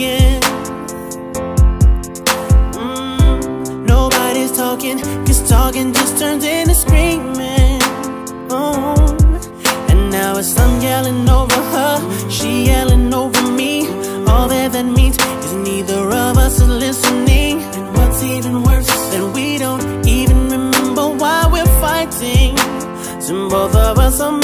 again. Mm, nobody's talking, cause talking just turns into screaming. Oh, and now it's I'm yelling over her, she yelling over me. All that that means is neither of us is listening. And what's even worse, that we don't even remember why we're fighting. So both of us are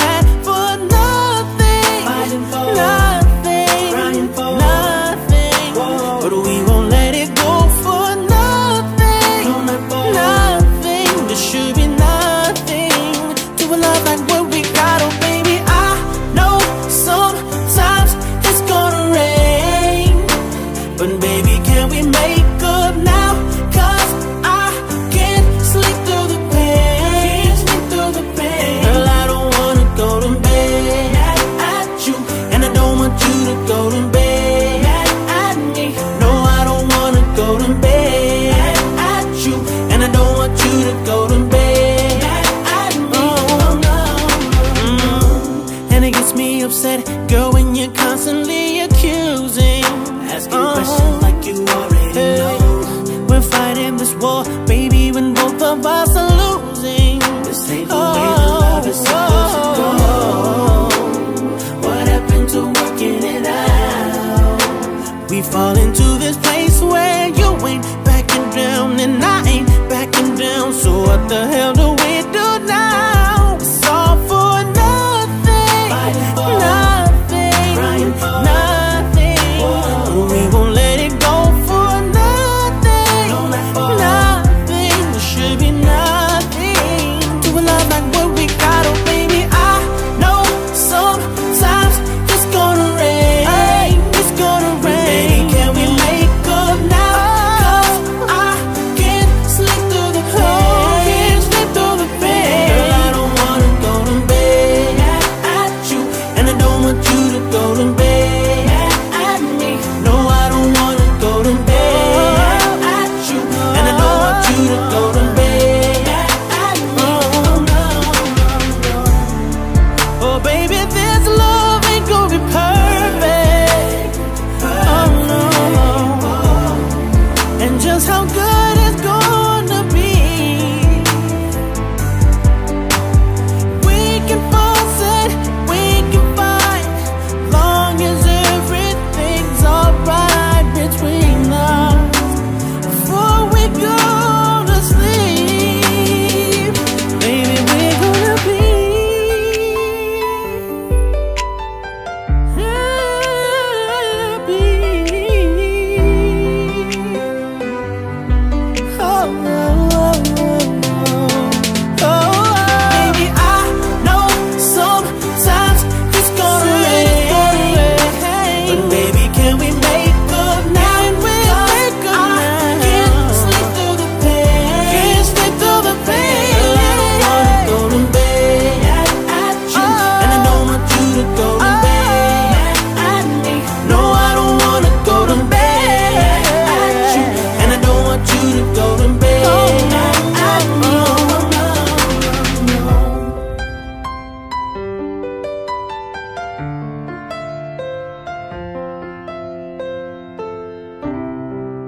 Oh. Uh-huh. questions like you already know. We're fighting this war, baby, when both of us are losing. This ain't the way the oh, love is supposed to oh, go. Oh. What happened to working it out? We fall into this place where you ain't backing down and I ain't backing down. So what the hell do we do